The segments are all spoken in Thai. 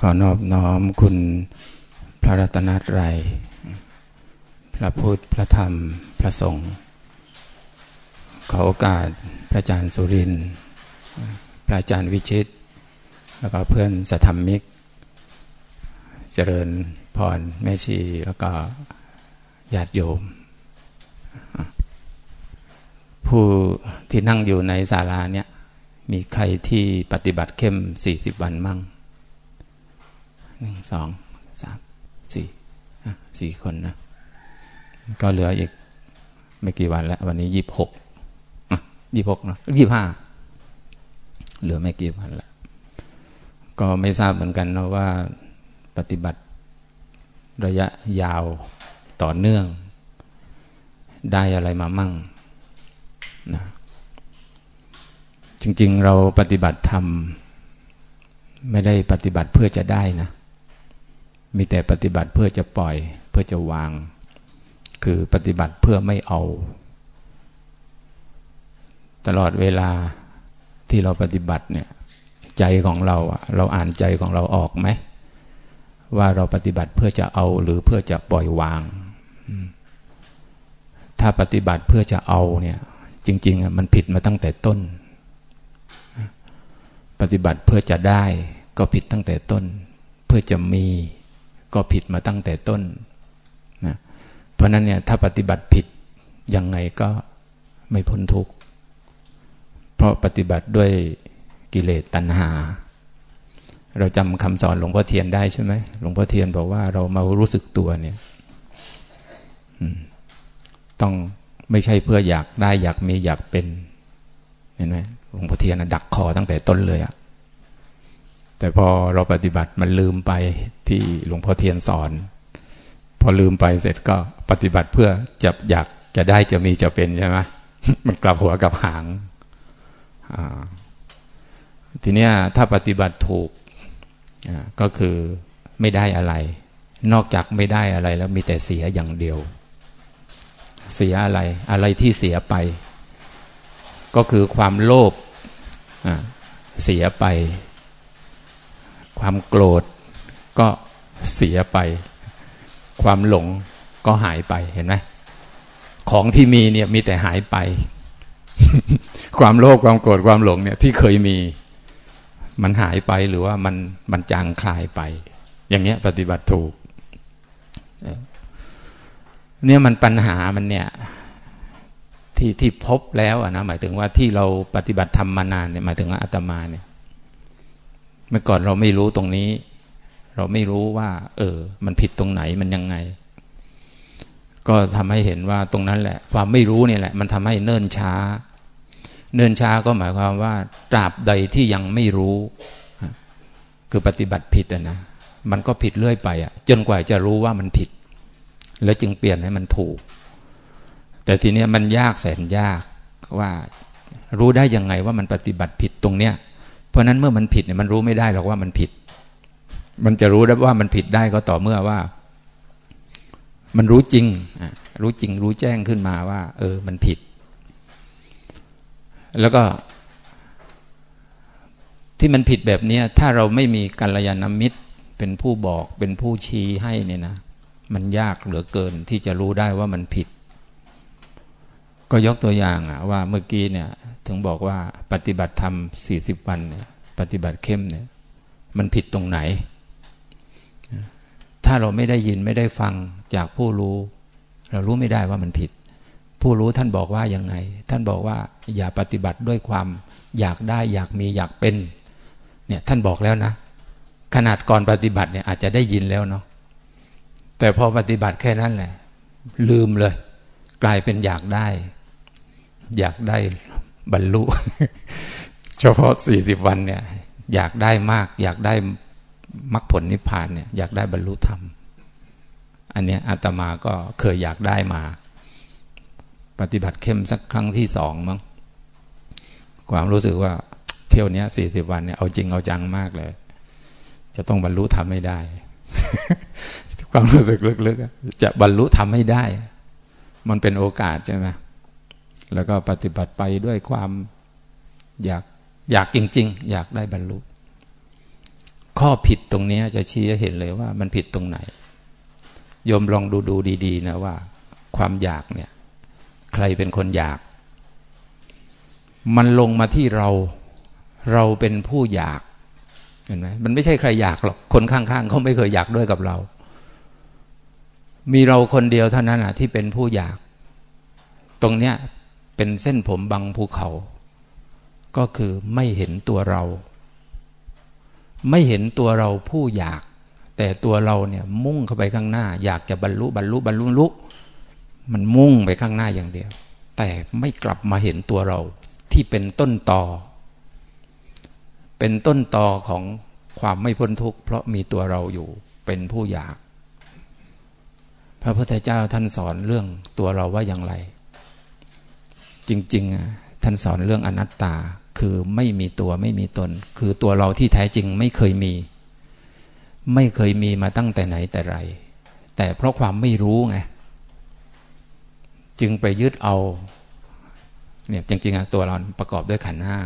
ขอนอบน้อมคุณพระรัตนตรัย พระพุทธ พระธรรม พระสงฆ์ ขอโอกาสพระอาจารย์สุริน พระอาจารย์วิชิต แล้วก็เพื่อนสัธรรมิก เจริญพรแม่ชี แล้วก็ญาติโยม ผู้ที่นั่งอยู่ในศาลาเนี่ย มีใครที่ปฏิบัติเข้มสี่สิบวันมั่ง หนึ่งสองสามสี่สี่คนนะ ก็เหลืออีกไม่กี่วันแล้ว วันนี้ยี่บหกยี่หกเนาะยี่ห้าเหลือไม่กี่วันแล้ว ก็ไม่ทราบเหมือนกันนะว่าปฏิบัติระยะยาวต่อเนื่อง ได้อะไรมามั่งนะจริงๆ เราปฏิบัติธรรม ไม่ได้ปฏิบัติเพื่อจะได้นะ มีแต่ปฏิบัติเพื่อจะปล่อย เพื่อจะวาง คือปฏิบัติเพื่อไม่เอา ตลอดเวลาที่เราปฏิบัติเนี่ยใจของเราเราอ่านใจของเราออกไหม ว่าเราปฏิบัติเพื่อจะเอาหรือเพื่อจะปล่อยวาง ถ้าปฏิบัติเพื่อจะเอาเนี่ยจริงๆมันผิดมาตั้งแต่ต้น ปฏิบัติเพื่อจะได้ก็ผิดตั้งแต่ต้น เพื่อจะมี ก็ผิดมาตั้งแต่ต้นนะเพราะนั้นเนี่ยถ้าปฏิบัติผิดยังไงก็ไม่พ้นทุกข์เพราะปฏิบัติด้วยกิเลสตัณหา เราจำคำสอนหลวงพ่อเทียนได้ใช่ไหมหลวงพ่อเทียนบอกว่าเรามารู้สึกตัวเนี่ยต้องไม่ใช่เพื่ออยากได้อยากมีอยากเป็นเห็นไหมหลวงพ่อเทียนดักคอตั้งแต่ต้นเลยอะ แต่พอเราปฏิบัติมันลืมไปที่หลวงพ่อเทียนสอน พอลืมไปเสร็จก็ปฏิบัติเพื่อจะอยากจะได้จะมีจะเป็นใช่ไหมมันกลับหัวกับหางทีเนี้ยถ้าปฏิบัติถูกก็คือไม่ได้อะไร นอกจากไม่ได้อะไรแล้วมีแต่เสียอย่างเดียว เสียอะไร อะไรที่เสียไป ก็คือความโลภเสียไป ความโกรธก็เสียไป ความหลงก็หายไปเห็นไหมของที่มีเนี่ยมีแต่หายไป ความโลภความโกรธความหลงเนี่ยที่เคยมี มันหายไปหรือว่ามันมันจางคลายไป อย่างเงี้ยปฏิบัติถูกเนี่ยมันปัญหามันเนี่ยที่ที่พบแล้วอะนะหมายถึงว่าที่เราปฏิบัติธรรมมานานเนี่ยหมายถึงว่าอาตมาเนี่ย เมื่อก่อนเราไม่รู้ตรงนี้ เราไม่รู้ว่า เออ มันผิดตรงไหนมันยังไง ก็ทำให้เห็นว่าตรงนั้นแหละ ความไม่รู้เนี่ยแหละ มันทำให้เนิ่นช้า เนิ่นช้าก็หมายความว่า ตราบใดที่ยังไม่รู้ คือปฏิบัติผิดอะนะมันก็ผิดเรื่อยไปอะจนกว่าจะรู้ว่ามันผิด แล้วจึงเปลี่ยนให้มันถูก แต่ทีเนี้ยมันยากแสนยากว่า รู้ได้ยังไงว่ามันปฏิบัติผิดตรงเนี้ย ราะนั้นเมื่อมันผิดเนี่ยมันรู้ไม่ได้หรอกว่ามันผิด มันจะรู้ได้ว่ามันผิดได้ก็ต่อเมื่อว่า มันรู้จริงรู้จริงรู้แจ้งขึ้นมาว่า เออ มันผิด แล้วก็ ที่มันผิดแบบนี้ถ้าเราไม่มีกัลยาณมิตร เป็นผู้บอกเป็นผู้ชี้ให้เนี่ยนะมันยากเหลือเกินที่จะรู้ได้ว่ามันผิด ก็ยกตัวอย่างอะว่าเมื่อกี้เนี่ย ถึงบอกว่าปฏิบัติธรรมสี่สิบวันเนี่ย ปฏิบัติเข้มเนี่ย มันผิดตรงไหน ถ้าเราไม่ได้ยินไม่ได้ฟังจากผู้รู้ เรารู้ไม่ได้ว่ามันผิด ผู้รู้ท่านบอกว่ายังไง ท่านบอกว่าอย่าปฏิบัติด้วยความอยากได้อยากมีอยากเป็น เนี่ยท่านบอกแล้วนะ ขนาดก่อนปฏิบัติเนี่ยอาจจะได้ยินแล้วเนาะแต่พอปฏิบัติแค่นั้นแหละ ลืมเลย กลายเป็นอยากได้ อยากได้บรรลุ เฉพาะสี่สิบวันเนี่ย อยากได้มาก อยากได้มรรคผลนิพพานเนี่ยอยากได้บรรลุธรรม อันเนี้ยอาตมาก็เคยอยากได้มา ปฏิบัติเข้มสักครั้งที่สองมั้งความรู้สึกว่าเที่ยวนี้สี่สิบวันเนี่ยเอาจริงเอาจังมากเลย จะต้องบรรลุธรรมไม่ได้ ความรู้สึกลึกๆจะบรรลุธรรมไม่ได้ มันเป็นโอกาสใช่ไหมแล้วก็ปฏิบัติไปด้วยความอยาก อยากจริง ๆ อยากได้บรรลุ ข้อผิดตรงนี้จะชี้ให้เห็นเลยว่ามันผิดตรงไหนโยมลองดูดูดี ๆ นะว่า ความอยากเนี่ย ใครเป็นคนอยาก มันลงมาที่เราเราเป็นผู้อยากเห็นไหมมันไม่ใช่ใครอยากหรอกคนข้างๆเขาไม่เคยอยากด้วยกับเรา มีเราคนเดียวเท่านั้นอะ ที่เป็นผู้อยาก ตรงเนี้ยเป็นเส้นผมบังภูเขา ก็คือไม่เห็นตัวเรา ไม่เห็นตัวเราผู้อยาก แต่ตัวเราเนี่ยมุ่งเข้าไปข้างหน้า อยากจะบรรลุบรรลุบรรลุลุมันมุ่งไปข้างหน้าอย่างเดียว แต่ไม่กลับมาเห็นตัวเราที่เป็นต้นต่อ เป็นต้นตอของความไม่พ้นทุกข์เพราะมีตัวเราอยู่เป็นผู้อยาก พระพุทธเจ้าท่านสอนเรื่องตัวเราว่าอย่างไร จริง ๆ ท่านสอนเรื่องอนัตตา คือไม่มีตัวไม่มีตน คือตัวเราที่แท้จริงไม่เคยมี ไม่เคยมีมาตั้งแต่ไหนแต่ไร แต่เพราะความไม่รู้ไงจึงไปยึดเอาเนี่ยจริงๆตัวเราประกอบด้วยขันห้า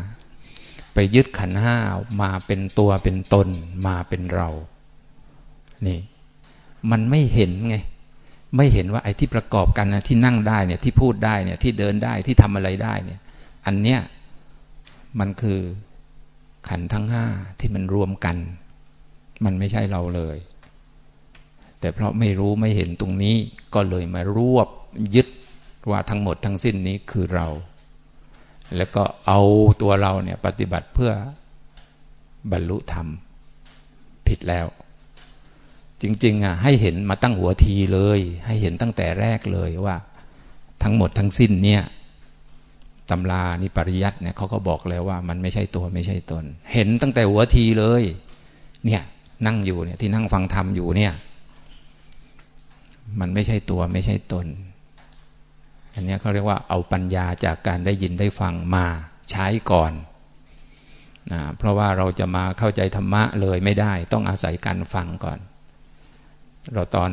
ไปยึดขันห้ามาเป็นตัวเป็นตนมาเป็นเรา นี่ มันไม่เห็นไง ไม่เห็นว่าไอ้ที่ประกอบกันนะที่นั่งได้เนี่ยที่พูดได้เนี่ยที่เดินได้ที่ทำอะไรได้เนี่ย อันเนี้ย มันคือขันทั้งห้าที่มันรวมกัน มันไม่ใช่เราเลย แต่เพราะไม่รู้ไม่เห็นตรงนี้ก็เลยมารวบยึดว่าทั้งหมดทั้งสิ้นนี้คือเรา แล้วก็เอาตัวเราเนี่ยปฏิบัติเพื่อบรรลุธรรม ผิดแล้ว จริง ๆอะให้เห็นมาตั้งหัวทีเลย ให้เห็นตั้งแต่แรกเลยว่า ทั้งหมดทั้งสิ้นเนี่ย ตำรานิปริยัติเนี่ยเขาก็บอกแล้วว่ามันไม่ใช่ตัวไม่ใช่ตน เห็นตั้งแต่หัวทีเลย เนี่ยนั่งอยู่เนี่ยที่นั่งฟังธรรมอยู่เนี่ย มันไม่ใช่ตัวไม่ใช่ตน อันนี้เขาเรียกว่าเอาปัญญาจากการได้ยินได้ฟังมาใช้ก่อนนะเพราะว่าเราจะมาเข้าใจธรรมะเลยไม่ได้ ต้องอาศัยการฟังก่อน เราตอน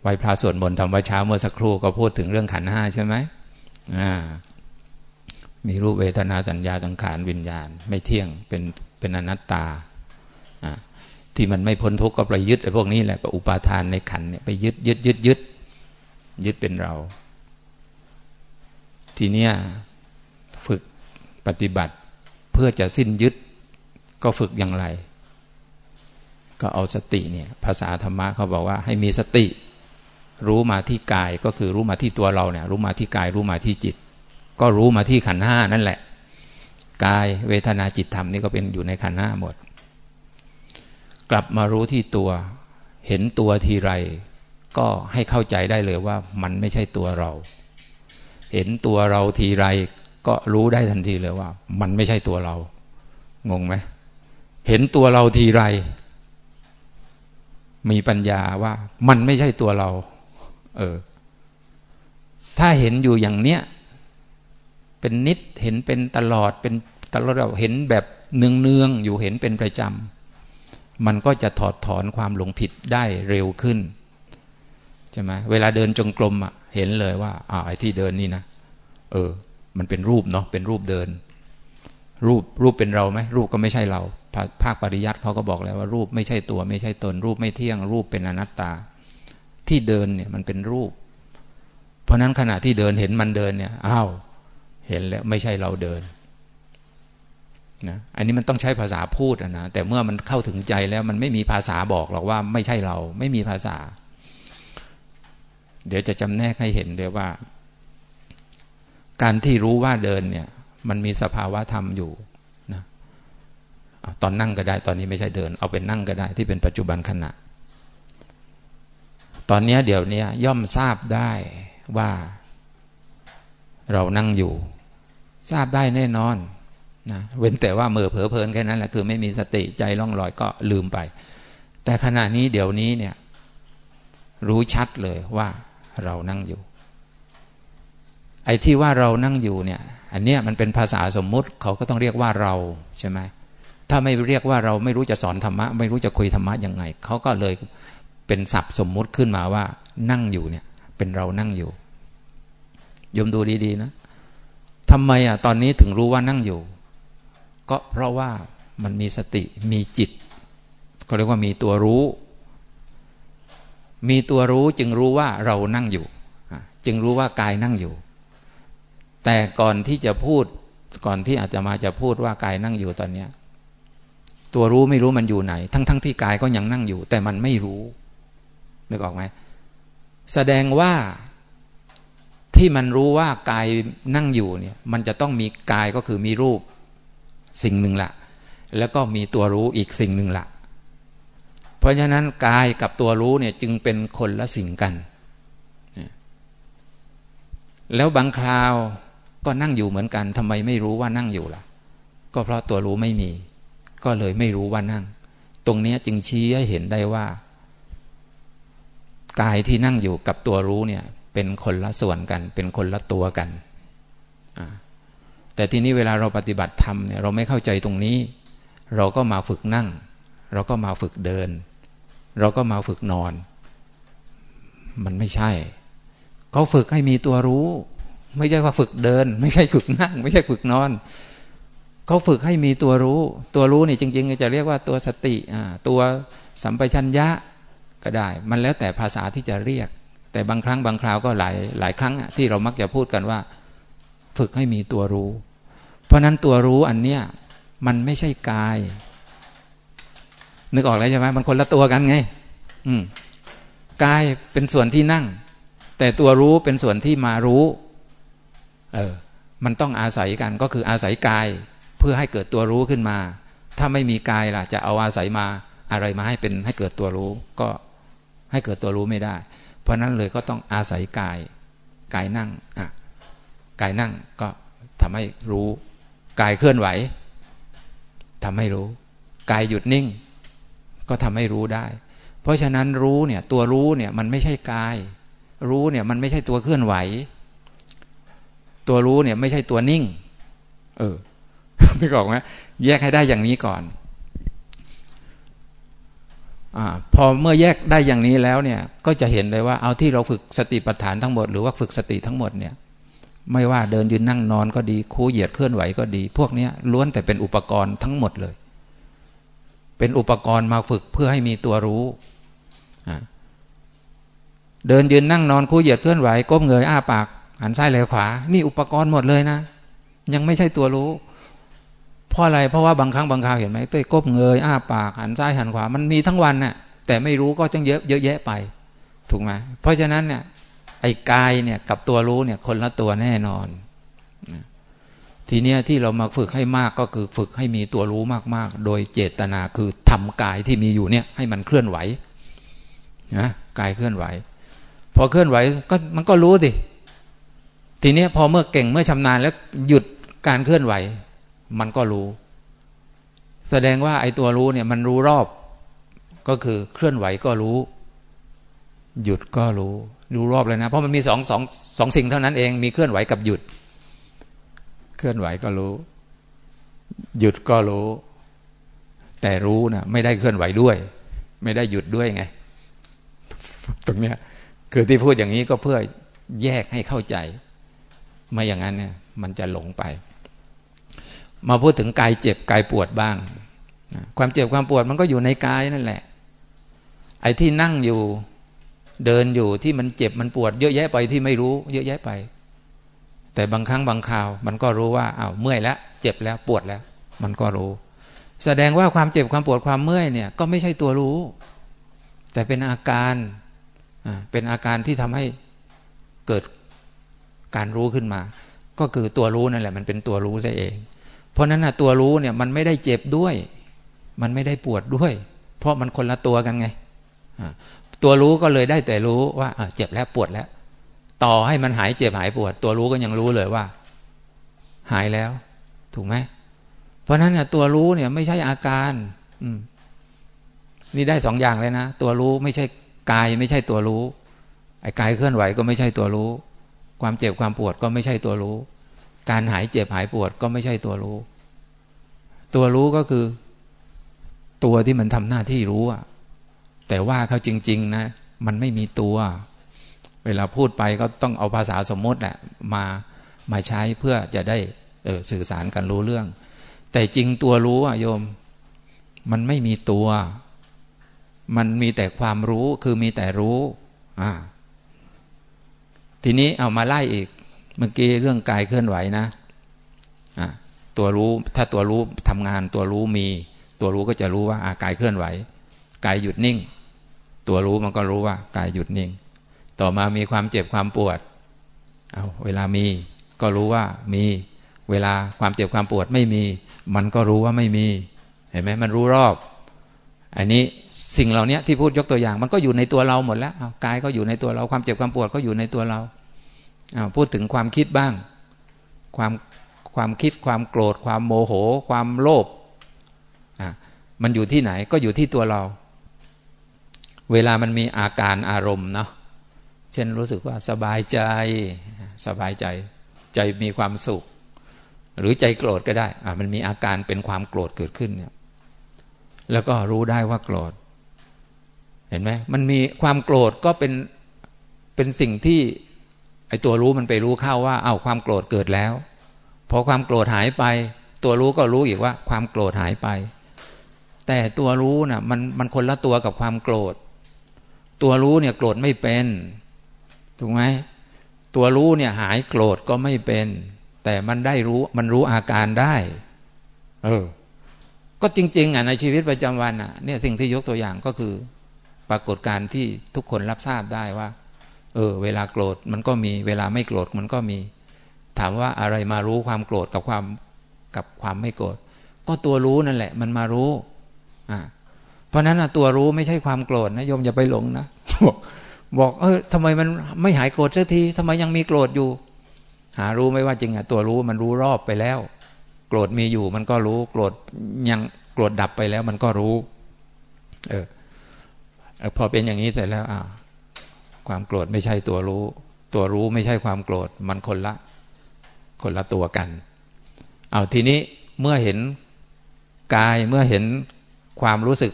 ไหวพระสวดมนต์ทำวัดเช้าเมื่อสักครู่ก็พูดถึงเรื่องขันห้าใช่ไหมอ่า มีรูปเวทนาสัญญาสังขารวิญญาณ ไม่เที่ยงเป็นเป็นอนัตตาที่มันไม่พ้นทุกข์ก็ไปยึดไอ้พวกนี้แหละไปอุปาทานในขันเนี่ยไปยึดยึดยึดยึดยึดเป็นเรา ทีเนี้ยฝึกปฏิบัติเพื่อจะสิ้นยึดก็ฝึกอย่างไร ก็เอาสติเนี่ย ภาษาธรรมะเขาบอกว่า ให้มีสติ รู้มาที่กายก็คือรู้มาที่ตัวเราเนี่ย รู้มาที่กายรู้มาที่จิต ก็รู้มาที่ขันห้านั่นแหละ กายเวทนาจิตธรรมนี่ก็เป็นอยู่ในขันห้าหมด กลับมารู้ที่ตัว เห็นตัวทีไร ก็ให้เข้าใจได้เลยว่ามันไม่ใช่ตัวเรา เห็นตัวเราทีไร ก็รู้ได้ทันทีเลยว่า มันไม่ใช่ตัวเรา งงไหมเห็นตัวเราทีไร มีปัญญาว่ามันไม่ใช่ตัวเรา เออ ถ้าเห็นอยู่อย่างเนี้ย เป็นนิดเห็นเป็นตลอดเป็นตลอดเราเห็นแบบเนืองเนืองอยู่เห็นเป็นประจำมันก็จะถอดถอนความหลงผิดได้เร็วขึ้นใช่ไหมเวลาเดินจงกรมอะเห็นเลยว่าอ่าไอ้ที่เดินนี่นะเออ มันเป็นรูปเนาะเป็นรูปเดิน รูปรูปเป็นเราไหมรูปก็ไม่ใช่เราภาคปริยัติเขาก็บอกแล้วว่ารูปไม่ใช่ตัว ไม่ใช่ตน รูปไม่เที่ยง รูปเป็นอนัตตา ที่เดินเนี่ยมันเป็นรูป เพราะนั้นขณะที่เดินเห็นมันเดินเนี่ยอ้าว เห็นแล้วไม่ใช่เราเดินนะอันนี้มันต้องใช้ภาษาพูดนะแต่เมื่อมันเข้าถึงใจแล้วมันไม่มีภาษาบอกหรอกว่าไม่ใช่เราไม่มีภาษา เดี๋ยวจะจำแนกให้เห็นเลยว่า การที่รู้ว่าเดินเนี่ย มันมีสภาวะธรรมอยู่นะตอนนั่งก็ได้ตอนนี้ไม่ใช่เดิน เอาเป็นนั่งก็ได้ที่เป็นปัจจุบันขณะ ตอนนี้เดี๋ยวนี้ย่อมทราบได้ว่าเรานั่งอยู่ ทราบได้แน่นอนนะเว้นแต่ว่าเมื่อเผลอเพลินแค่นั้นแหละคือไม่มีสติใจล่องลอยก็ลืมไป แต่ขณะนี้เดี๋ยวนี้เนี่ยรู้ชัดเลยว่าเรานั่งอยู่ ไอ้ที่ว่าเรานั่งอยู่เนี่ย อันเนี้ยมันเป็นภาษาสมมุติเขาก็ต้องเรียกว่าเราใช่ไหมถ้าไม่เรียกว่าเราไม่รู้จะสอนธรรมะ ไม่รู้จะคุยธรรมะยังไงเขาก็เลยเป็นศัพท์สมมุติขึ้นมาว่า นั่งอยู่เนี่ย เป็นเรานั่งอยู่ยมดูดีๆนะ ทำไมอะตอนนี้ถึงรู้ว่านั่งอยู่ ก็เพราะว่ามันมีสติมีจิตก็เรียกว่ามีตัวรู้ มีตัวรู้จึงรู้ว่าเรานั่งอยู่ จึงรู้ว่ากายนั่งอยู่ แต่ก่อนที่จะพูดก่อนที่อาจจะมาจะพูดว่ากายนั่งอยู่ตอนเนี้ยตัวรู้ไม่รู้มันอยู่ไหน ทั้งทั้งที่กายก็ยังนั่งอยู่ แต่มันไม่รู้นึกออกไหมแสดงว่า ที่มันรู้ว่ากายนั่งอยู่เนี่ย มันจะต้องมีกายก็คือมีรูปสิ่งหนึ่งละแล้วก็มีตัวรู้อีกสิ่งหนึ่งละเพราะฉะนั้นกายกับตัวรู้เนี่ยจึงเป็นคนละสิ่งกัน แล้วบางคราวก็นั่งอยู่เหมือนกันทำไมไม่รู้ว่านั่งอยู่ล่ะ ก็เพราะตัวรู้ไม่มี ก็เลยไม่รู้ว่านั่ง ตรงนี้จึงชี้ให้เห็นได้ว่า กายที่นั่งอยู่กับตัวรู้เนี่ย เป็นคนละส่วนกัน เป็นคนละตัวกัน แต่ทีนี้เวลาเราปฏิบัติธรรมเนี่ยเราไม่เข้าใจตรงนี้ เราก็มาฝึกนั่ง เราก็มาฝึกเดิน เราก็มาฝึกนอน มันไม่ใช่ เขาฝึกให้มีตัวรู้ ไม่ใช่ว่าฝึกเดิน ไม่ใช่ฝึกนั่ง ไม่ใช่ฝึกนอนเขาฝึกให้มีตัวรู้ ตัวรู้นี่จริง ๆ จะเรียกว่าตัวสติตัวสัมปชัญญะก็ได้ มันแล้วแต่ภาษาที่จะเรียก แต่บางครั้งบางคราวก็หลายหลายครั้งที่เรามักจะพูดกันว่า ฝึกให้มีตัวรู้ เพราะนั้นตัวรู้อันเนี้ยมันไม่ใช่กาย นึกออกแล้วใช่ไหมมันคนละตัวกันไง อืมกายเป็นส่วนที่นั่ง แต่ตัวรู้เป็นส่วนที่มารู้ เออ มันต้องอาศัยกันก็คืออาศัยกาย เพื่อให้เกิดตัวรู้ขึ้นมา ถ้าไม่มีกายล่ะ จะเอาอาศัยมาอะไรมาให้เป็นให้เกิดตัวรู้ ก็ให้เกิดตัวรู้ไม่ได้ เพราะนั้นเลยก็ต้องอาศัยกายกายนั่งอะกายนั่งก็ทำให้รู้ กายเคลื่อนไหวทำให้รู้ กายหยุดนิ่ง ก็ทำให้รู้ได้ เพราะฉะนั้นรู้เนี่ยตัวรู้เนี่ยมันไม่ใช่กาย รู้เนี่ยมันไม่ใช่ตัวเคลื่อนไหว ตัวรู้เนี่ยไม่ใช่ตัวนิ่ง เออไม่บอกไหมแยกให้ได้อย่างนี้ก่อน อพอเมื่อแยกได้อย่างนี้แล้วเนี่ย ก็จะเห็นเลยว่าเอาที่เราฝึกสติปัฏฐานทั้งหมดหรือว่าฝึกสติทั้งหมดเนี่ย ไม่ว่าเดินยืนนั่งนอนก็ดีคู่เหยียดเคลื่อนไหวก็ดี พวกนี้ล้วนแต่เป็นอุปกรณ์ทั้งหมดเลย เป็นอุปกรณ์มาฝึกเพื่อให้มีตัวรู้เดินยืนนั่งนอนคู่เหยียดเคลื่อนไหวก้มเงยอ้าปากหันซ้ายไหลขวา นี่อุปกรณ์หมดเลยนะ ยังไม่ใช่ตัวรู้ ราะอะไร เพราะว่าบางครั้งบางคราวเห็นไหมต้ยก้มเงยอ้าปากหันซ้ายหันขวามันมีทั้งวันน่ะ แต่ไม่รู้ก็จังเยอะเยอะแยะไป ถูกไหมเพราะฉะนั้นเนี่ยไอ้กายเนี่ยกับตัวรู้เนี่ยคนละตัวแน่นอน ทีเนี้ยที่เรามาฝึกให้มากก็คือฝึกให้มีตัวรู้มากๆ โดยเจตนาคือทำกายที่มีอยู่เนี่ยให้มันเคลื่อนไหวนะกายเคลื่อนไหว พอเคลื่อนไหวก็มันก็รู้ดิทีเนี้ยพอเมื่อเก่งเมื่อชำนาญแล้วหยุดการเคลื่อนไหว มันก็รู้ แสดงว่าไอ้ตัวรู้เนี่ยมันรู้รอบ ก็คือเคลื่อนไหวก็รู้ หยุดก็รู้ รู้รอบเลยนะ เพราะมันมีสองสองสองสิ่งเท่านั้นเองมีเคลื่อนไหวกับหยุด เคลื่อนไหวก็รู้ หยุดก็รู้ แต่รู้นะไม่ได้เคลื่อนไหวด้วย ไม่ได้หยุดด้วยไง ตรงเนี้ยคือที่พูดอย่างนี้ก็เพื่อแยกให้เข้าใจ ไม่อย่างนั้นเนี่ยมันจะหลงไป มาพูดถึงกายเจ็บกายปวดบ้าง ความเจ็บความปวดมันก็อยู่ในกายนั่นแหละ ไอ้ที่นั่งอยู่เดินอยู่ที่มันเจ็บมันปวด เยอะแยะไปที่ไม่รู้ เยอะแยะไป แต่บางครั้งบางคราว มันก็รู้ว่าอ้าวเมื่อยแล้วเจ็บแล้วปวดแล้ว มันก็รู้ แสดงว่าความเจ็บความปวดความเมื่อยเนี่ย ก็ไม่ใช่ตัวรู้ แต่เป็นอาการเป็นอาการที่ทำให้เกิดการรู้ขึ้นมา ก็คือตัวรู้นั่นแหละ มันเป็นตัวรู้ซะเอง เพราะนั้นนะตัวรู้เนี่ยมันไม่ได้เจ็บด้วย มันไม่ได้ปวดด้วย เพราะมันคนละตัวกันไงตัวรู้ก็เลยได้แต่รู้ว่าเจ็บแล้วปวดแล้ว ต่อให้มันหายเจ็บหายปวด ตัวรู้ก็ยังรู้เลยว่า หายแล้ว ถูกไหมเพราะนั้นนี่ยตัวรู้เนี่ยไม่ใช่อาการ อืมนี่ได้สองอย่างเลยนะ ตัวรู้ไม่ใช่กายไม่ใช่ตัวรู้ ไอ้กายเคลื่อนไหวก็ไม่ใช่ตัวรู้ ความเจ็บความปวดก็ไม่ใช่ตัวรู้ การหายเจ็บหายปวดก็ไม่ใช่ตัวรู้ ตัวรู้ก็คือ ตัวที่มันทำหน้าที่รู้อะแต่ว่าเขาจริง ๆ นะ มันไม่มีตัว เวลาพูดไปก็ต้องเอาภาษาสมมติแหละมามาใช้เพื่อจะได้เออสื่อสารกันรู้เรื่อง แต่จริงตัวรู้อะโยม มันไม่มีตัว มันมีแต่ความรู้คือมีแต่รู้ อ่า ทีนี้เอามาไล่อีก เมื่อกี้เรื่องกายเคลื่อนไหวนะตัวรู้ถ้าตัวรู้ทำงานตัวรู้มี ตัวรู้ก็จะรู้ว่าอากายเคลื่อนไหว กายหยุดนิ่ง ตัวรู้มันก็รู้ว่ากายหยุดนิ่ง ต่อมามีความเจ็บความปวดเอาเวลามี ก็รู้ว่ามีเวลาความเจ็บความปวดไม่มี มันก็รู้ว่าไม่มี เห็นไหมมันรู้รอบ อันนี้สิ่งเหล่านี้ที่พูดยกตัวอย่าง มันก็อยู่ในตัวเราหมดแล้วกายก็อยู่ในตัวเราความเจ็บความปวดก็อยู่ในตัวเรา พูดถึงความคิดบ้าง ความความคิดความโกรธ ความโมโห ความโลภมันอยู่ที่ไหนก็อยู่ที่ตัวเรา เวลามันมีอาการอารมณ์เนาะเช่นรู้สึกว่าสบายใจ สบายใจ ใจมีความสุข หรือใจโกรธก็ได้อ่ามันมีอาการเป็นความโกรธเกิดขึ้นเนี่ยแล้วก็รู้ได้ว่าโกรธ เห็นไหมมันมีความโกรธก็เป็นเป็นสิ่งที่ ไอ้ตัวรู้มันไปรู้เข้าว่าเอา้าความโกรธเกิดแล้วพอความโกรธหายไป ตัวรู้ก็รู้อีกว่าความโกรธหายไป แต่ตัวรู้นะ่ะมันมันคนละตัวกับความโกรธ ตัวรู้เนี่ยโกรธไม่เป็นถูกไหมตัวรู้เนี่ยหายโกรธก็ไม่เป็น แต่มันได้รู้มันรู้อาการได้เออก็จริง ๆอะในชีวิตประจำวันอะเนี่ยสิ่งที่ยกตัวอย่างก็คือ ปรากฏการที่ทุกคนรับทราบได้ว่า เออ เวลาโกรธมันก็มีเวลาไม่โกรธมันก็มี ถามว่าอะไรมารู้ความโกรธกับความกับความไม่โกรธก็ตัวรู้นั่นแหละ มันมารู้อ่าเพราะนั้นนะตัวรู้ไม่ใช่ความโกรธนะโยมอย่าไปหลงนะบอกบอกเออทำไมมันไม่หายโกรธสักทีทำไมยังมีโกรธอยู่ หารู้ไม่ว่าจริงอะตัวรู้มันรู้รอบไปแล้ว โกรธมีอยู่มันก็รู้ โกรธยังโกรธดับไปแล้วมันก็รู้ เออพอเป็นอย่างนี้เสร็จแล้วอ่า ความโกรธไม่ใช่ตัวรู้ ตัวรู้ไม่ใช่ความโกรธ มันคนละ คนละตัวกัน เอาทีนี้เมื่อเห็นกายเมื่อเห็นความรู้สึก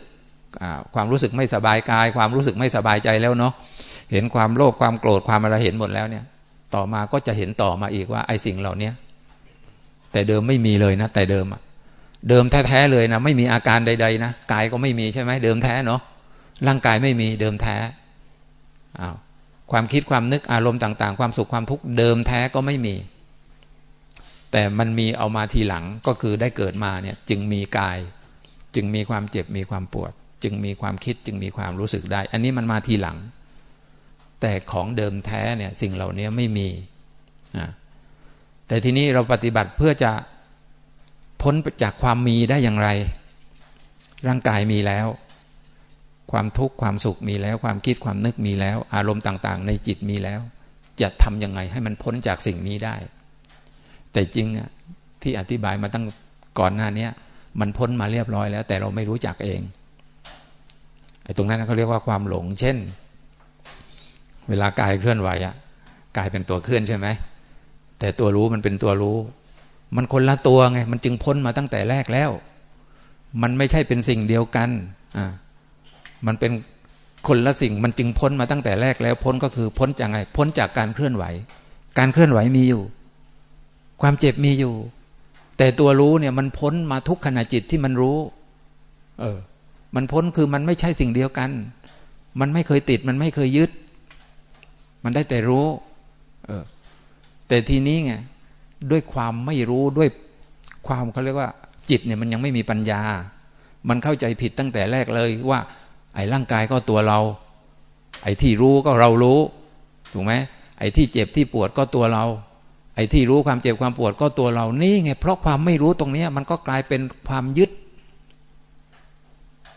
ความรู้สึกไม่สบายกาย ความรู้สึกไม่สบายใจแล้วเนาะเห็นความโลภความโกรธความอะไรเห็นหมดแล้วเนี่ย ต่อมาก็จะเห็นต่อมาอีกว่าไอ้สิ่งเหล่านี้แต่เดิมไม่มีเลยนะ แต่เดิมอะเดิมแท้ๆเลยนะไม่มีอาการใด ๆ นะกายก็ไม่มีใช่ไหมเดิมแท้เนาะร่างกายไม่มีเดิมแท้อ้าว ความคิดความนึกอารมณ์ต่าง ๆ ความสุขความทุกข์เดิมแท้ก็ไม่มี แต่มันมีเอามาทีหลังก็คือได้เกิดมาเนี่ยจึงมีกาย จึงมีความเจ็บมีความปวด จึงมีความคิดจึงมีความรู้สึกได้ อันนี้มันมาทีหลัง แต่ของเดิมแท้เนี่ยสิ่งเหล่านี้ไม่มีแต่ทีนี้เราปฏิบัติเพื่อจะพ้นจากความมีได้อย่างไร ร่างกายมีแล้ว ความทุกข์ความสุขมีแล้ว ความคิดความนึกมีแล้ว อารมณ์ต่างๆ ในจิตมีแล้ว จะทำยังไงให้มันพ้นจากสิ่งนี้ได้ แต่จริงอะที่อธิบายมาตั้งก่อนหน้านี้มันพ้นมาเรียบร้อยแล้ว แต่เราไม่รู้จักเองไอ้ตรงนั้นเขาเรียกว่าความหลง เช่น เวลากายเคลื่อนไหวอะกายเป็นตัวเคลื่อนใช่ไหมแต่ตัวรู้มันเป็นตัวรู้ มันคนละตัวไง มันจึงพ้นมาตั้งแต่แรกแล้ว มันไม่ใช่เป็นสิ่งเดียวกันอ่า มันเป็นคนละสิ่งมันจึงพ้นมาตั้งแต่แรกแล้วพ้นก็คือพ้นจากอะไร พ้นจากการเคลื่อนไหว การเคลื่อนไหวมีอยู่ ความเจ็บมีอยู่ แต่ตัวรู้เนี่ยมันพ้นมาทุกขณะจิตที่มันรู้ เออ มันพ้นคือมันไม่ใช่สิ่งเดียวกัน มันไม่เคยติด มันไม่เคยยึด มันได้แต่รู้ เออ แต่ทีนี้ไงด้วยความไม่รู้ด้วยความเขาเรียกว่า จิตเนี่ยมันยังไม่มีปัญญา มันเข้าใจผิดตั้งแต่แรกเลยว่า ไอ้ร่างกายก็ตัวเรา ไอ้ที่รู้ก็เรารู้ถูกไหมไอ้ที่เจ็บที่ปวดก็ตัวเรา ไอ้ที่รู้ความเจ็บความปวดก็ตัวเรา นี่ไง เพราะความไม่รู้ตรงนี้มันก็กลายเป็นความยึด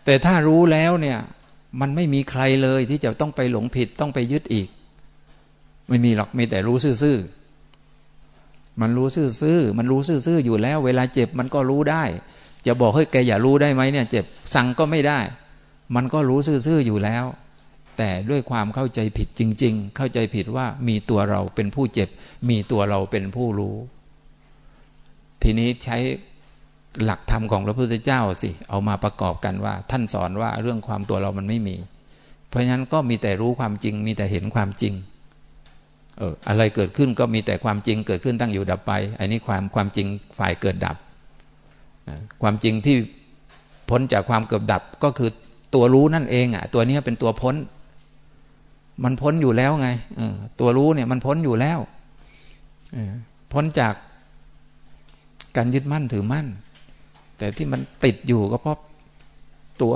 แต่ถ้ารู้แล้วเนี่ย มันไม่มีใครเลยที่จะต้องไปหลงผิดต้องไปยึดอีก ไม่มีหรอกมีแต่รู้ซื่อๆมันรู้ซื่อๆมันรู้ซื่อๆอยู่แล้ว เวลาเจ็บมันก็รู้ได้ จะบอกให้แกอย่ารู้ได้ไหมเนี่ย เจ็บสั่งก็ไม่ได้ มันก็รู้ซื่อๆอยู่แล้ว แต่ด้วยความเข้าใจผิดจริง ๆ เข้าใจผิดว่ามีตัวเราเป็นผู้เจ็บ มีตัวเราเป็นผู้รู้ ทีนี้ใช้หลักธรรมของพระพุทธเจ้าสิ เอามาประกอบกันว่า ท่านสอนว่าเรื่องความตัวเรามันไม่มี เพราะฉะนั้นก็มีแต่รู้ความจริง มีแต่เห็นความจริง เอออะไรเกิดขึ้นก็มีแต่ความจริงเกิดขึ้นตั้งอยู่ดับไป อันนี้ความความจริงฝ่ายเกิดดับ ความจริงที่พ้นจากความเกิดดับก็คือ ตัวรู้นั่นเองอะ ตัวนี้เป็นตัวพ้น มันพ้นอยู่แล้วไงตัวรู้เนี่ย มันพ้นอยู่แล้วพ้นจากการยึดมั่นถือมั่น แต่ที่มันติดอยู่ก็เพราะตัว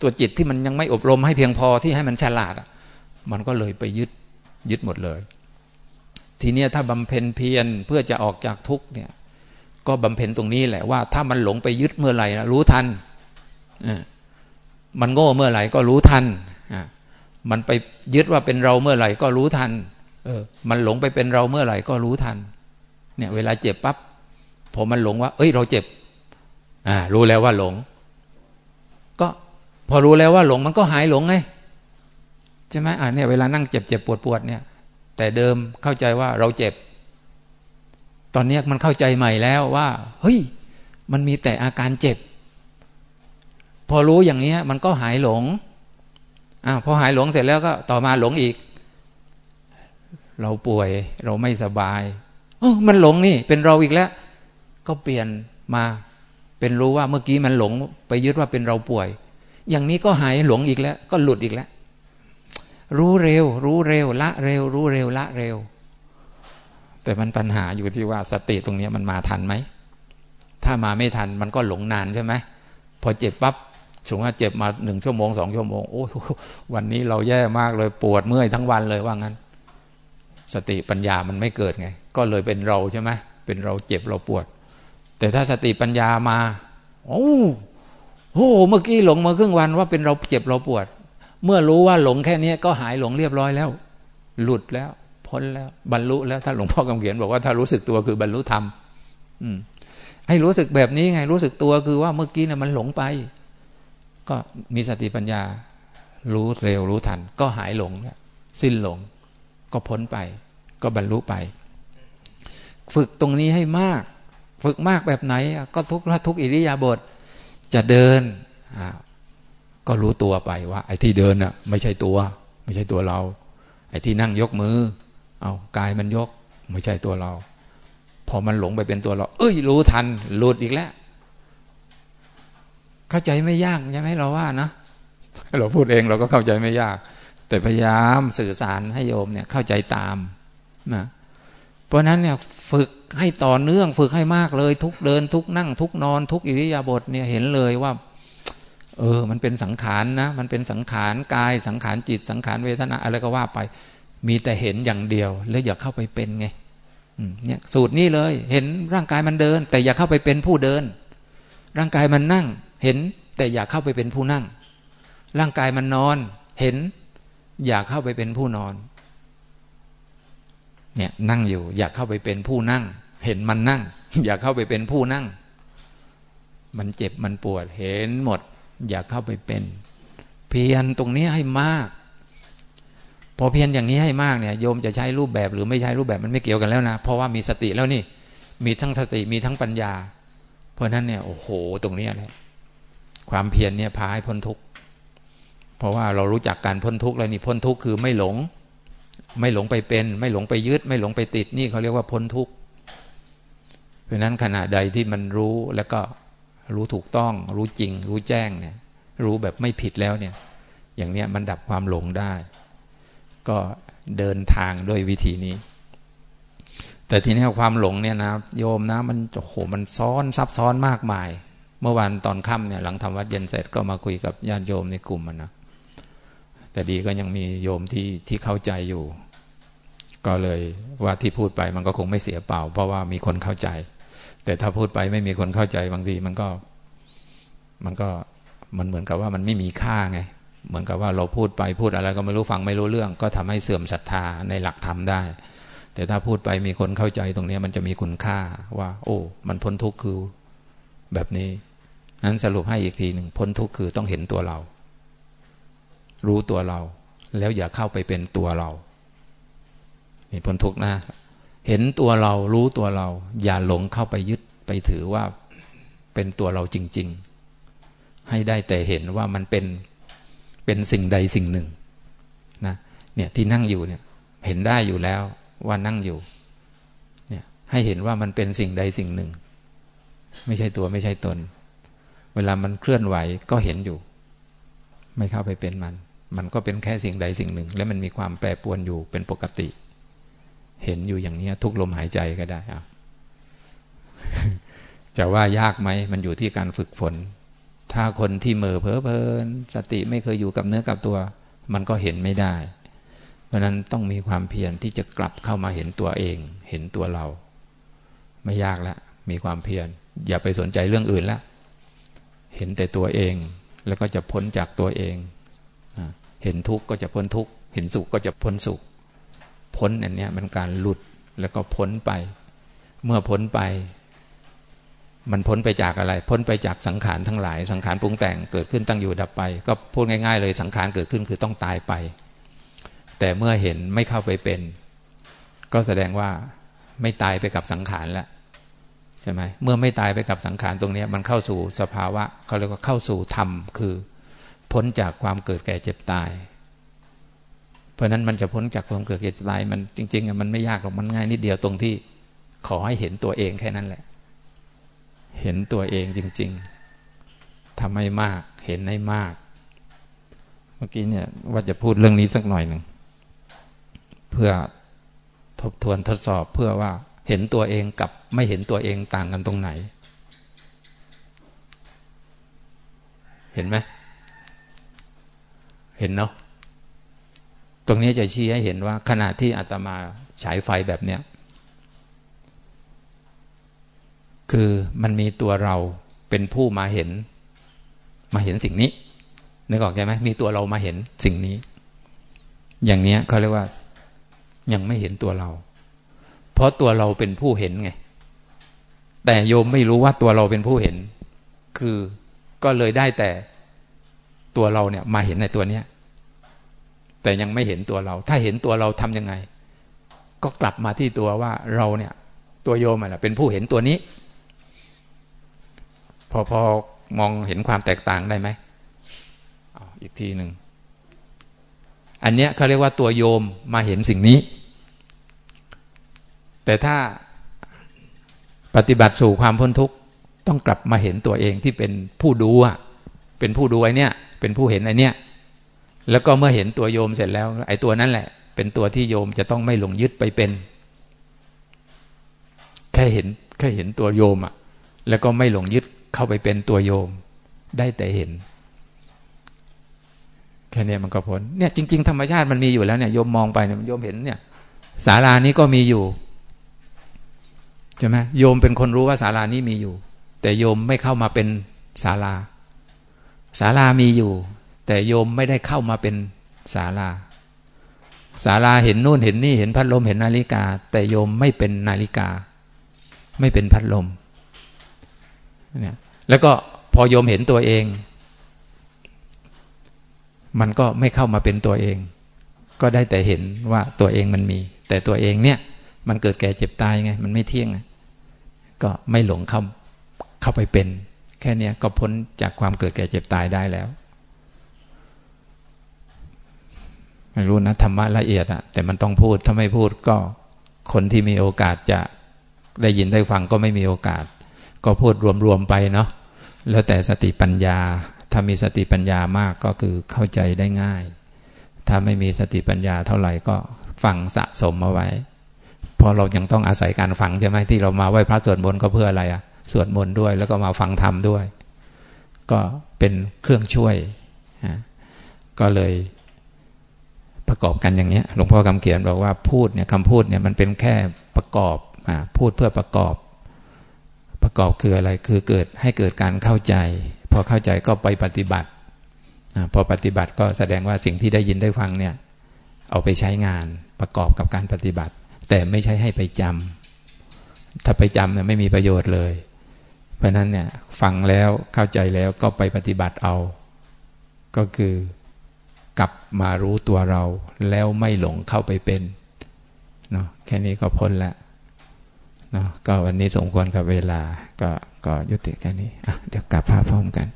ตัวจิตที่มันยังไม่อบรมให้เพียงพอที่ให้มันฉลาดอะ มันก็เลยไปยึดยึดหมดเลย ทีนี้ถ้าบำเพ็ญเพียรเพื่อจะออกจากทุกเนี่ย ก็บำเพ็ญตรงนี้แหละว่า ถ้ามันหลงไปยึดเมื่อไหร่รู้ทัน มันโง่เมื่อไหร่ก็รู้ทันมันไปยึดว่าเป็นเราเมื่อไหร่ก็รู้ทัน เออ มันหลงไปเป็นเราเมื่อไหร่ก็รู้ทัน เนี่ย เวลาเจ็บปับ๊บพอมันหลงว่า เอ้ย เราเจ็บ อ่า รู้แล้วว่าหลง ก็พอรู้แล้วว่าหลงมันก็หายหลงไงใช่ไหมอ่าเนี่ยเวลานั่งเจ็บเจ็บปวดปวดเนี่ย แต่เดิมเข้าใจว่าเราเจ็บ ตอนนี้มันเข้าใจใหม่แล้วว่า เฮ้ย มันมีแต่อาการเจ็บ พอรู้อย่างนี้มันก็หายหลงอ่าพอหายหลงเสร็จแล้วก็ต่อมาหลงอีก เราป่วยเราไม่สบายเออมันหลงนี่ เป็นเราอีกแล้ว ก็เปลี่ยนมาเป็นรู้ว่าเมื่อกี้มันหลง ไปยึดว่าเป็นเราป่วย อย่างนี้ก็หายหลงอีกแล้ว ก็หลุดอีกแล้ว รู้เร็ว รู้เร็ว ละเร็ว รู้เร็วละเร็ว แต่มันปัญหาอยู่ที่ว่าสติตรงนี้มันมาทันไหมถ้ามาไม่ทันมันก็หลงนานใช่ไหมพอเจ็บปับ๊บ สมมติว่าเจ็บมาหนึ่งชั่วโมงสองชั่วโมงโอ้วันนี้เราแย่มากเลยปวดเมื่อยทั้งวันเลยว่างั้น สติปัญญามันไม่เกิดไง ก็เลยเป็นเราใช่ไหมเป็นเราเจ็บเราปวด แต่ถ้าสติปัญญามาโอ้โหเมื่อกี้หลงมาครึ่งวันว่าเป็นเราเจ็บเราปวด เมื่อรู้ว่าหลงแค่นี้ก็หายหลงเรียบร้อยแล้ว หลุดแล้ว พ้นแล้ว บรรลุแล้วถ้าหลวงพ่อกำเขียนบอกว่าถ้ารู้สึกตัวคือบรรลุธรรมอืมให้รู้สึกแบบนี้ไงรู้สึกตัวคือว่าเมื่อกี้เนี่ยมันหลงไป ก็มีสติปัญญา รู้เร็วรู้ทัน ก็หายหลง สิ้นหลง ก็พ้นไป ก็บรรลุไป ฝึกตรงนี้ให้มาก ฝึกมากแบบไหน ก็ทุกทุกอิริยาบถจะเดินก็รู้ตัวไปว่า ไอ้ที่เดินน่ะไม่ใช่ตัว ไม่ใช่ตัวเรา ไอ้ที่นั่งยกมือ เอากายมันยก ไม่ใช่ตัวเรา พอมันหลงไปเป็นตัวเรา เอ้ย รู้ทันหลุดอีกแล้ว เข้าใจไม่ยากใช่ไหมเราว่านะเราพูดเองเราก็เข้าใจไม่ยาก แต่พยายามสื่อสารให้โยมเนี่ยเข้าใจตามนะเพราะนั้นเนี่ยฝึกให้ต่อเนื่องฝึกให้มากเลย ทุกเดินทุกนั่ง ทุกนอน ทุกอิริยาบถเนี่ยเห็นเลยว่า เออ มันเป็นสังขารนะ มันเป็นสังขารกายสังขารจิตสังขารเวทนาอะไรก็ว่าไป มีแต่เห็นอย่างเดียว แล้วอย่าเข้าไปเป็นไงเนี่ยสูตรนี้เลย เห็นร่างกายมันเดิน แต่อย่าเข้าไปเป็นผู้เดิน ร่างกายมันนั่ง เห็นแต่อยากเข้าไปเป็นผู้นั่ง ร่างกายมันนอน เห็น อยากเข้าไปเป็นผู้นอน เนี่ยนั่งอยู่ อยากเข้าไปเป็นผู้นั่ง เห็นมันนั่ง อยากเข้าไปเป็นผู้นั่ง มันเจ็บมันปวด เห็นหมด อยากเข้าไปเป็น เพียรตรงนี้ให้มากพอเพียรอย่างนี้ให้มากเนี่ยโยมจะใช้รูปแบบหรือไม่ใช้รูปแบบมันไม่เกี่ยวกันแล้วนะ เพราะว่ามีสติแล้วนี่ มีทั้งสติมีทั้งปัญญา เพราะนั้นเนี่ยโอ้โห ตรงนี้แหละ ความเพียรเนี่ยพาให้พ้นทุกข์เพราะว่าเรารู้จักการพ้นทุกข์แล้วนี่พ้นทุกข์คือไม่หลง ไม่หลงไปเป็น ไม่หลงไปยึด ไม่หลงไปติดนี่เขาเรียกว่าพ้นทุกข์เพราะนั้นขณะใดที่มันรู้แล้วก็รู้ถูกต้อง รู้จริง รู้แจ้งเนี่ย รู้แบบไม่ผิดแล้วเนี่ย อย่างเนี้ยมันดับความหลงได้ ก็เดินทางด้วยวิธีนี้ แต่ทีนี้ความหลงเนี่ยนะโยมนะมันโอ้โหมันซ้อนซับซ้อนมากมาย เมื่อวานตอนค่ำเนี่ยหลังทำวัดเย็นเสร็จก็มาคุยกับญาติโยมในกลุ่มมันนะแต่ดีก็ยังมีโยมที่ที่เข้าใจอยู่ ก็เลยว่าที่พูดไปมันก็คงไม่เสียเปล่า เพราะว่ามีคนเข้าใจ แต่ถ้าพูดไปไม่มีคนเข้าใจบางทีมันก็ มันก็มันเหมือนกับว่ามันไม่มีค่าไง เหมือนกับว่าเราพูดไปพูดอะไรก็ไม่รู้ฟังไม่รู้เรื่อง ก็ทำให้เสื่อมศรัทธาในหลักธรรมได้ แต่ถ้าพูดไปมีคนเข้าใจตรงนี้มันจะมีคุณค่าว่า โอ้ มันพ้นทุกข์คือแบบนี้ นั้นสรุปให้อีกทีหนึ่งพ้นทุกข์คือต้องเห็นตัวเรา รู้ตัวเรา แล้วอย่าเข้าไปเป็นตัวเรานี่พ้นทุกข์นะ เห็นตัวเรารู้ตัวเรา อย่าหลงเข้าไปยึดไปถือว่าเป็นตัวเราจริง ๆ ให้ได้แต่เห็นว่ามันเป็นเป็นสิ่งใดสิ่งหนึ่งนะเนี่ยที่นั่งอยู่เนี่ยเห็นได้อยู่แล้วว่านั่งอยู่เนี่ยให้เห็นว่ามันเป็นสิ่งใดสิ่งหนึ่ง ไม่ใช่ตัวไม่ใช่ตน เวลามันเคลื่อนไหวก็เห็นอยู่ ไม่เข้าไปเป็นมัน มันก็เป็นแค่สิ่งใดสิ่งหนึ่ง และมันมีความแปรปรวนอยู่เป็นปกติ เห็นอยู่อย่างนี้ทุกลมหายใจก็ได้อะจะว่ายากไหมมันอยู่ที่การฝึกฝน ถ้าคนที่เมื่อเพอเพลินสติไม่เคยอยู่กับเนื้อกับตัว มันก็เห็นไม่ได้ เพราะนั้นต้องมีความเพียรที่จะกลับเข้ามาเห็นตัวเอง เห็นตัวเรา ไม่ยากล้วมีความเพียรอย่าไปสนใจเรื่องอื่นล้ว เห็นแต่ตัวเอง แล้วก็จะพ้นจากตัวเอง เห็นทุกข์ก็จะพ้นทุกข์ เห็นสุขก็จะพ้นสุข พ้นอันนี้มันการหลุดแล้วก็พ้นไป เมื่อพ้นไป มันพ้นไปจากอะไร พ้นไปจากสังขารทั้งหลาย สังขารปรุงแต่งเกิดขึ้นตั้งอยู่ดับไป ก็พูดง่าย ๆ เลยสังขารเกิดขึ้นคือต้องตายไป แต่เมื่อเห็นไม่เข้าไปเป็น ก็แสดงว่าไม่ตายไปกับสังขารแล้ว ใช่ไหมเมื่อไม่ตายไปกับสังขารตรงนี้มันเข้าสู่สภาวะเขาเรียกว่าเข้าสู่ธรรมคือ พ้นจากความเกิดแก่เจ็บตาย เพราะนั้นมันจะพ้นจากความเกิดแก่เจ็บตายมันจริงๆมันไม่ยากหรอกมันง่ายนิดเดียวตรงที่ ขอให้เห็นตัวเองแค่นั้นแหละ เห็นตัวเองจริง ๆทำให้มากเห็นให้มาก เมื่อกี้เนี่ยว่าจะพูดเรื่องนี้สักหน่อยหนึ่งเพื่อทบทวนทดสอบเพื่อว่าเห็นตัวเองกับ ไม่เห็นตัวเองต่างกันตรงไหน เห็นไหมเห็นเนาะตรงนี้จะชี้ให้เห็นว่า ขณะที่อาตมาฉายไฟแบบเนี้ยคือมันมีตัวเราเป็นผู้มาเห็น มาเห็นสิ่งนี้นึกออกใช่ไหมมีตัวเรามาเห็นสิ่งนี้ อย่างเนี้ยเขาเรียกว่ายังไม่เห็นตัวเรา เพราะตัวเราเป็นผู้เห็นไง แต่โยมไม่รู้ว่าตัวเราเป็นผู้เห็น คือก็เลยได้แต่ตัวเราเนี่ยมาเห็นในตัวเนี้ย แต่ยังไม่เห็นตัวเรา ถ้าเห็นตัวเราทํำยังไง ก็กลับมาที่ตัวว่าเราเนี่ย ตัวโยมอะเป็นผู้เห็นตัวนี้ พอพอมองเห็นความแตกต่างได้ไหมอีกทีหนึ่ง อันเนี้ยเขาเรียกว่าตัวโยมมาเห็นสิ่งนี้ แต่ถ้า ปฏิบัติสู่ความพ้นทุกข์ต้องกลับมาเห็นตัวเองที่เป็นผู้ดูอะเป็นผู้ดูไอเนี้ยเป็นผู้เห็นไอเนี้ยแล้วก็เมื่อเห็นตัวโยมเสร็จแล้ว ไอตัวนั้นแหละ เป็นตัวที่โยมจะต้องไม่หลงยึดไปเป็น แค่เห็นแค่เห็นตัวโยมอะแล้วก็ไม่หลงยึดเข้าไปเป็นตัวโยม ได้แต่เห็นแค่นี้มันก็พ้นเนี่ยจริง ๆ ธรรมชาติมันมีอยู่แล้วเนี่ยโยมมองไปเนี่ยโยมเห็นเนี่ยศาลานี้ก็มีอยู่ ช่ไหมโยมเป็นคนรู้ว่าศาลานี้มีอยู่ แต่โยมไม่เข้ามาเป็นศาลาศาลามีอยู่ แต่โยมไม่ได้เข้ามาเป็นศาลาศาลาเห็นนู่นเห็นนี่เห็นพัดลมเห็นนาฬิกา แต่โยมไม่เป็นนาฬิกา ไม่เป็นพัดลมเนี่ยแล้วก็พอโยมเห็นตัวเอง มันก็ไม่เข้ามาเป็นตัวเอง ก็ได้แต่เห็นว่าตัวเองมันมี แต่ตัวเองเนี่ยมันเกิดแก่เจ็บตายไง มันไม่เที่ยง ก็ไม่หลงเข้าเข้าไปเป็น แค่นี้ก็พ้นจากความเกิดแก่เจ็บตายได้แล้ว ไม่รู้นะธรรมะละเอียดอะแต่มันต้องพูดถ้าไม่พูดก็คนที่มีโอกาสจะได้ยินได้ฟังก็ไม่มีโอกาส ก็พูดรวมๆไปเนาะแล้วแต่สติปัญญา ถ้ามีสติปัญญามากก็คือเข้าใจได้ง่าย ถ้าไม่มีสติปัญญาเท่าไหร่ก็ฟังสะสมมาไว้ เพราะเรายังต้องอาศัยการฟังใช่ไหมที่เรามาไหว้พระสวดมนต์ก็เพื่ออะไรอะสวดมนต์ด้วย แล้วก็มาฟังธรรมด้วย ก็เป็นเครื่องช่วย ก็เลยประกอบกันอย่างนี้หลวงพ่อคำเขียนบอกว่าพูดเนี่ยคำพูดเนี่ยมันเป็นแค่ประกอบพูดเพื่อประกอบ ประกอบคืออะไรคือเกิดให้เกิดการเข้าใจ พอเข้าใจก็ไปปฏิบัติพอปฏิบัติก็แสดงว่าสิ่งที่ได้ยินได้ฟังเนี่ยเอาไปใช้งานประกอบกับการปฏิบัติ แต่ไม่ใช่ให้ไปจำถ้าไปจำเนี่ยไม่มีประโยชน์เลย เพราะนั้นเนี่ยฟังแล้วเข้าใจแล้วก็ไปปฏิบัติเอา ก็คือกลับมารู้ตัวเรา แล้วไม่หลงเข้าไปเป็นเนาะแค่นี้ก็พ้นล้วเนาะก็วันนี้สมควรกับเวลาก็ก็ยุติแค่นี้อะเดี๋ยวกลับพาพร้อมกัน